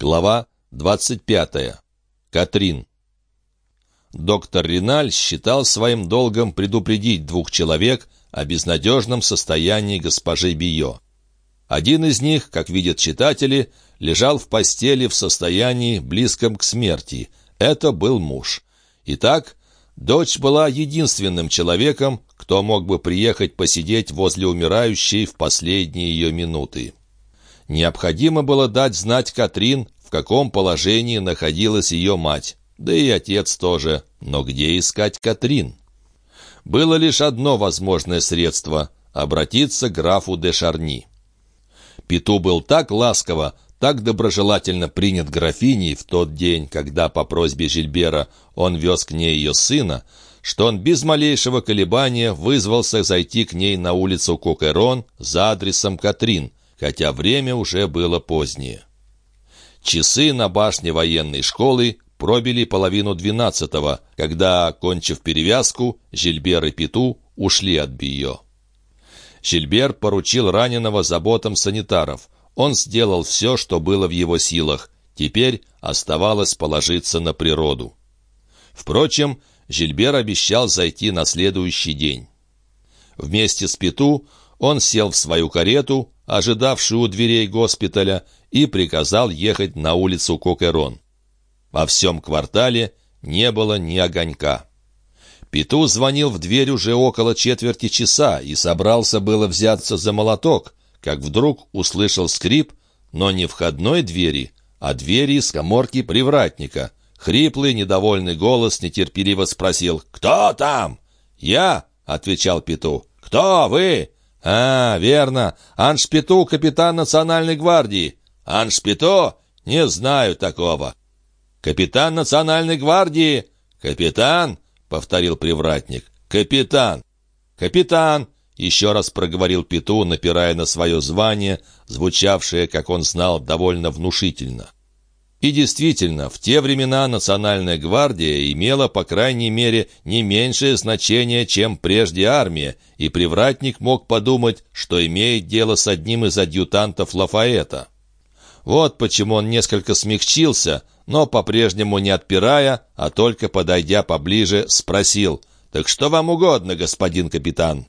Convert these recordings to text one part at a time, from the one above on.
Глава 25. Катрин. Доктор Риналь считал своим долгом предупредить двух человек о безнадежном состоянии госпожи Био. Один из них, как видят читатели, лежал в постели в состоянии, близком к смерти. Это был муж. Итак, дочь была единственным человеком, кто мог бы приехать посидеть возле умирающей в последние ее минуты. Необходимо было дать знать Катрин, в каком положении находилась ее мать, да и отец тоже, но где искать Катрин? Было лишь одно возможное средство — обратиться к графу де Шарни. Пету был так ласково, так доброжелательно принят графиней в тот день, когда по просьбе Жильбера он вез к ней ее сына, что он без малейшего колебания вызвался зайти к ней на улицу Кокерон за адресом Катрин — хотя время уже было позднее. Часы на башне военной школы пробили половину двенадцатого, когда, кончив перевязку, Жильбер и Пету ушли от Био. Жильбер поручил раненого заботам санитаров. Он сделал все, что было в его силах. Теперь оставалось положиться на природу. Впрочем, Жильбер обещал зайти на следующий день. Вместе с Пету он сел в свою карету, ожидавшую у дверей госпиталя, и приказал ехать на улицу Кокерон. Во всем квартале не было ни огонька. Пету звонил в дверь уже около четверти часа и собрался было взяться за молоток, как вдруг услышал скрип, но не входной двери, а двери из коморки привратника. Хриплый, недовольный голос нетерпеливо спросил «Кто там?» «Я», — отвечал Пету. «Кто вы?» «А, верно. Аншпиту, капитан Национальной гвардии». «Аншпито? Не знаю такого». «Капитан Национальной гвардии?» «Капитан?» — повторил привратник. «Капитан!» «Капитан!» — еще раз проговорил Пету, напирая на свое звание, звучавшее, как он знал, довольно внушительно. И действительно, в те времена Национальная гвардия имела, по крайней мере, не меньшее значение, чем прежде армия, и привратник мог подумать, что имеет дело с одним из адъютантов Лафаэта. Вот почему он несколько смягчился, но по-прежнему не отпирая, а только подойдя поближе, спросил, «Так что вам угодно, господин капитан?»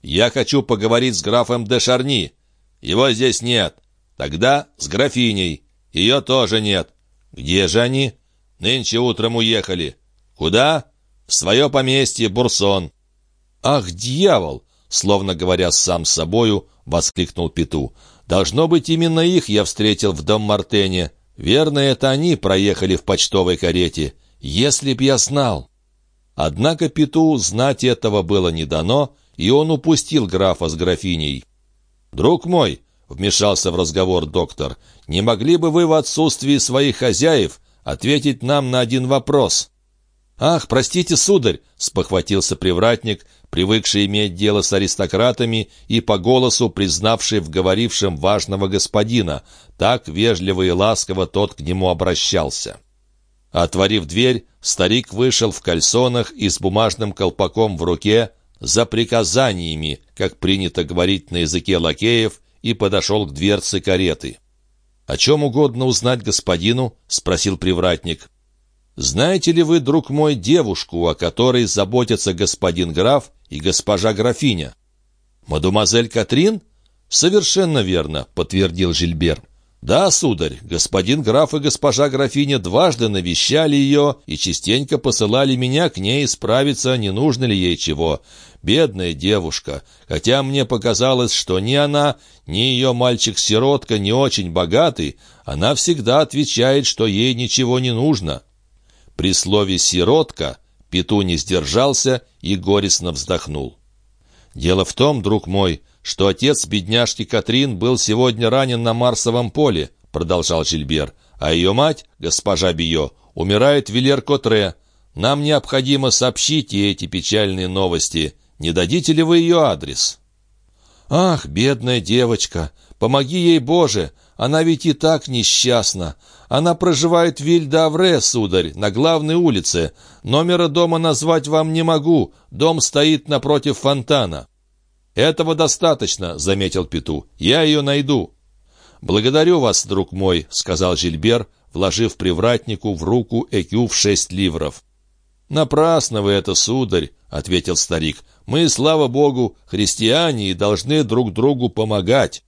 «Я хочу поговорить с графом де Шарни. Его здесь нет. Тогда с графиней». Ее тоже нет. Где же они? Нынче утром уехали. Куда? В свое поместье Бурсон. Ах, дьявол! Словно говоря сам с собою, воскликнул Пету. Должно быть, именно их я встретил в дом Мартене. Верно, это они проехали в почтовой карете. Если б я знал. Однако Пету знать этого было не дано, и он упустил графа с графиней. «Друг мой», — вмешался в разговор доктор, «не могли бы вы в отсутствии своих хозяев ответить нам на один вопрос?» «Ах, простите, сударь!» — спохватился привратник, привыкший иметь дело с аристократами и по голосу признавший в говорившем важного господина. Так вежливо и ласково тот к нему обращался. Отворив дверь, старик вышел в кальсонах и с бумажным колпаком в руке за приказаниями, как принято говорить на языке лакеев, и подошел к дверце кареты. «О чем угодно узнать господину?» — спросил привратник. «Знаете ли вы, друг мой, девушку, о которой заботятся господин граф и госпожа графиня?» «Мадемуазель Катрин?» «Совершенно верно», — подтвердил Жильбер. «Да, сударь, господин граф и госпожа графиня дважды навещали ее и частенько посылали меня к ней справиться, не нужно ли ей чего. Бедная девушка, хотя мне показалось, что ни она, ни ее мальчик-сиротка не очень богаты, она всегда отвечает, что ей ничего не нужно». При слове «сиротка» Пету не сдержался и горестно вздохнул. «Дело в том, друг мой, что отец бедняжки Катрин был сегодня ранен на Марсовом поле», — продолжал Жильбер, «а ее мать, госпожа Био, умирает в Вилер-Котре. Нам необходимо сообщить ей эти печальные новости. Не дадите ли вы ее адрес?» «Ах, бедная девочка! Помоги ей, Боже! Она ведь и так несчастна. Она проживает в Вильдавре, сударь, на главной улице. Номера дома назвать вам не могу. Дом стоит напротив фонтана». «Этого достаточно», — заметил Пету. «Я ее найду». «Благодарю вас, друг мой», — сказал Жильбер, вложив привратнику в руку экю в шесть ливров. «Напрасно вы это, сударь», — ответил старик. «Мы, слава богу, христиане и должны друг другу помогать».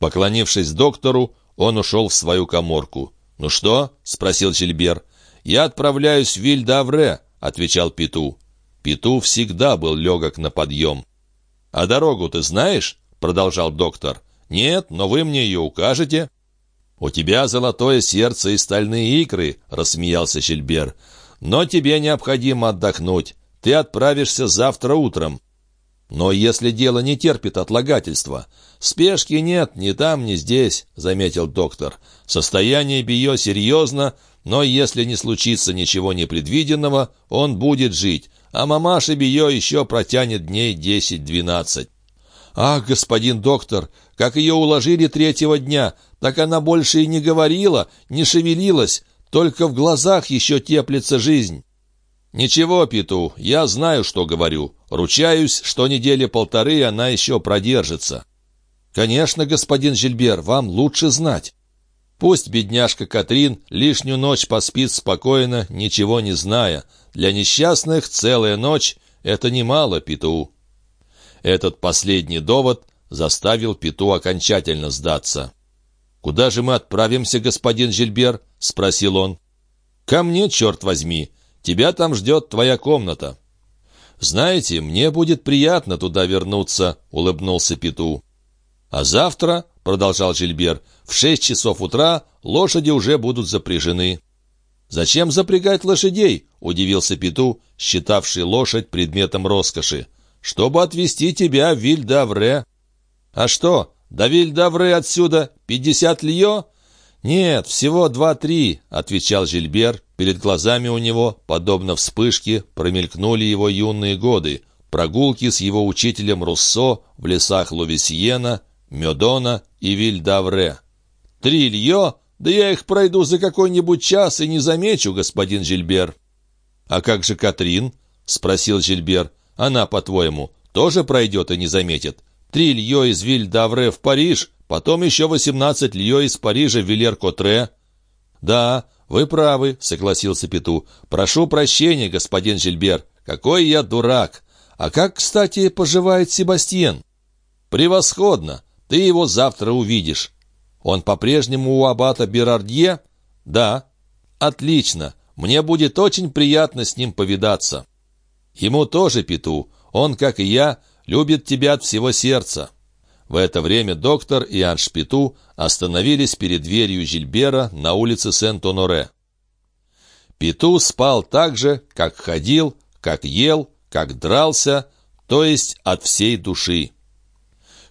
Поклонившись доктору, он ушел в свою коморку. «Ну что?» — спросил Жильбер. «Я отправляюсь в Вильдавре», — отвечал Пету. Пету всегда был легок на подъем. «А дорогу ты знаешь?» — продолжал доктор. «Нет, но вы мне ее укажете». «У тебя золотое сердце и стальные икры», — рассмеялся Жильбер. «Но тебе необходимо отдохнуть. Ты отправишься завтра утром». «Но если дело не терпит отлагательства...» «Спешки нет ни там, ни здесь», — заметил доктор. «Состояние Био серьезно, но если не случится ничего непредвиденного, он будет жить, а мамаша Био еще протянет дней десять-двенадцать». «Ах, господин доктор, как ее уложили третьего дня, так она больше и не говорила, не шевелилась, только в глазах еще теплится жизнь». «Ничего, Пету, я знаю, что говорю. Ручаюсь, что недели полторы она еще продержится». «Конечно, господин Жильбер, вам лучше знать». Пусть бедняжка Катрин лишнюю ночь поспит спокойно, ничего не зная. Для несчастных целая ночь — это немало, Пету. Этот последний довод заставил Пету окончательно сдаться. «Куда же мы отправимся, господин Жильбер?» — спросил он. «Ко мне, черт возьми. Тебя там ждет твоя комната». «Знаете, мне будет приятно туда вернуться», — улыбнулся Пету. «А завтра», — продолжал Жильбер, — «в шесть часов утра лошади уже будут запряжены». «Зачем запрягать лошадей?» — удивился Пету, считавший лошадь предметом роскоши. «Чтобы отвезти тебя в Вильдавре». «А что, до Вильдавре отсюда пятьдесят лье?» «Нет, всего два-три», — отвечал Жильбер. Перед глазами у него, подобно вспышке, промелькнули его юные годы. Прогулки с его учителем Руссо в лесах Лувисьена, Медона и Вильдавре. «Три лье? Да я их пройду за какой-нибудь час и не замечу, господин Жильбер». «А как же Катрин?» — спросил Жильбер. «Она, по-твоему, тоже пройдет и не заметит? Три лье из Вильдавре в Париж, потом еще восемнадцать лье из Парижа в Вилер-Котре». «Да, вы правы», — согласился Пету. «Прошу прощения, господин Жильбер. Какой я дурак! А как, кстати, поживает Себастьен?» «Превосходно! Ты его завтра увидишь. Он по-прежнему у аббата Берардье? Да. Отлично. Мне будет очень приятно с ним повидаться. Ему тоже, Пету. Он, как и я, любит тебя от всего сердца. В это время доктор и Анш Пету остановились перед дверью Жильбера на улице Сент-Оноре. Пету спал так же, как ходил, как ел, как дрался, то есть от всей души.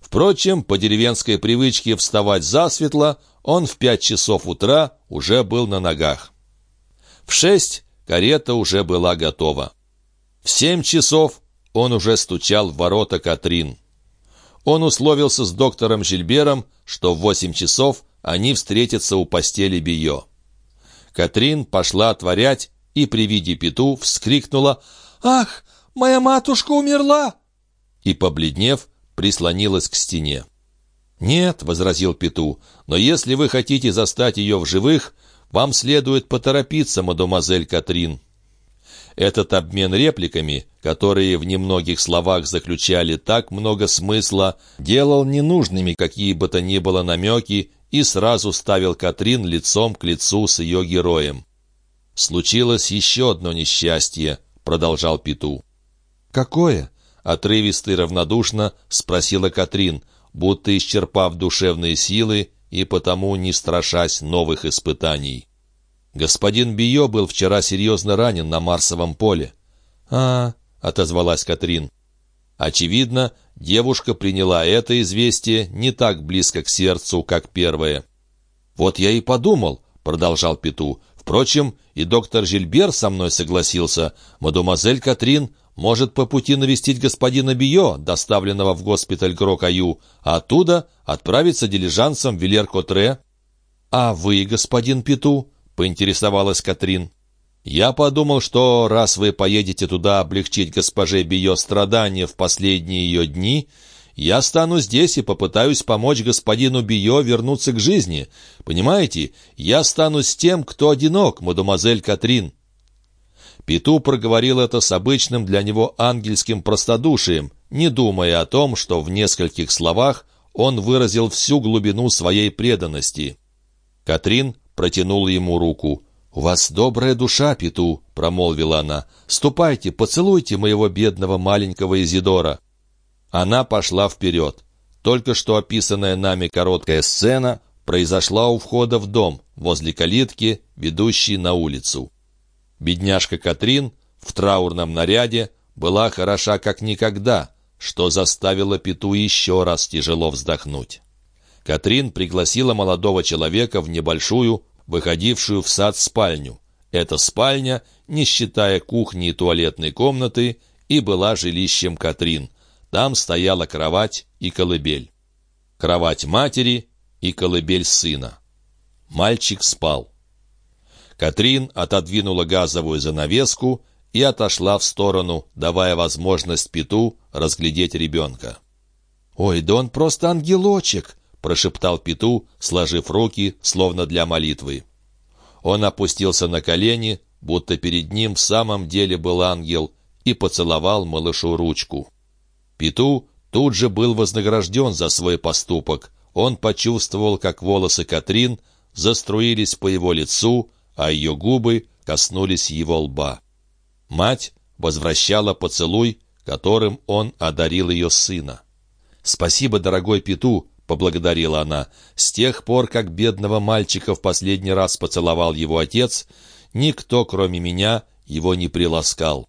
Впрочем, по деревенской привычке вставать засветло, он в пять часов утра уже был на ногах. В шесть карета уже была готова. В семь часов он уже стучал в ворота Катрин. Он условился с доктором Жильбером, что в восемь часов они встретятся у постели Био. Катрин пошла отворять и при виде Пету вскрикнула «Ах, моя матушка умерла!» и, побледнев, прислонилась к стене. «Нет», — возразил Пету, — «но если вы хотите застать ее в живых, вам следует поторопиться, мадемуазель Катрин». Этот обмен репликами, которые в немногих словах заключали так много смысла, делал ненужными какие бы то ни было намеки и сразу ставил Катрин лицом к лицу с ее героем. «Случилось еще одно несчастье», — продолжал Пету. «Какое?» Отрывисто и равнодушно спросила Катрин, будто исчерпав душевные силы и потому не страшась новых испытаний. «Господин Био был вчера серьезно ранен на Марсовом поле». «А, — отозвалась Катрин. Очевидно, девушка приняла это известие не так близко к сердцу, как первое. «Вот я и подумал», — продолжал Пету. «Впрочем, и доктор Жильбер со мной согласился. Мадемуазель Катрин может по пути навестить господина Био, доставленного в госпиталь Грокаю, а оттуда отправиться дилижансом в Вилер-Котре. «А вы, господин Пету?» — поинтересовалась Катрин. «Я подумал, что раз вы поедете туда облегчить госпоже Био страдания в последние ее дни, Я стану здесь и попытаюсь помочь господину Био вернуться к жизни. Понимаете, я стану с тем, кто одинок, мадемуазель Катрин». Пету проговорил это с обычным для него ангельским простодушием, не думая о том, что в нескольких словах он выразил всю глубину своей преданности. Катрин протянула ему руку. «У вас добрая душа, Пету», — промолвила она. «Ступайте, поцелуйте моего бедного маленького Изидора». Она пошла вперед. Только что описанная нами короткая сцена произошла у входа в дом, возле калитки, ведущей на улицу. Бедняжка Катрин в траурном наряде была хороша как никогда, что заставило Пету еще раз тяжело вздохнуть. Катрин пригласила молодого человека в небольшую, выходившую в сад спальню. Эта спальня, не считая кухни и туалетной комнаты, и была жилищем Катрин. Там стояла кровать и колыбель. Кровать матери и колыбель сына. Мальчик спал. Катрин отодвинула газовую занавеску и отошла в сторону, давая возможность Пету разглядеть ребенка. «Ой, да он просто ангелочек!» — прошептал Пету, сложив руки, словно для молитвы. Он опустился на колени, будто перед ним в самом деле был ангел, и поцеловал малышу ручку. Пету тут же был вознагражден за свой поступок. Он почувствовал, как волосы Катрин заструились по его лицу, а ее губы коснулись его лба. Мать возвращала поцелуй, которым он одарил ее сына. «Спасибо, дорогой Пету», — поблагодарила она. «С тех пор, как бедного мальчика в последний раз поцеловал его отец, никто, кроме меня, его не приласкал».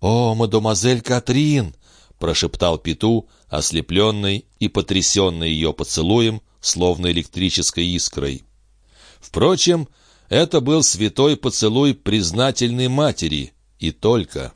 «О, мадемуазель Катрин!» — прошептал Пету, ослепленный и потрясенный ее поцелуем, словно электрической искрой. Впрочем, это был святой поцелуй признательной матери, и только.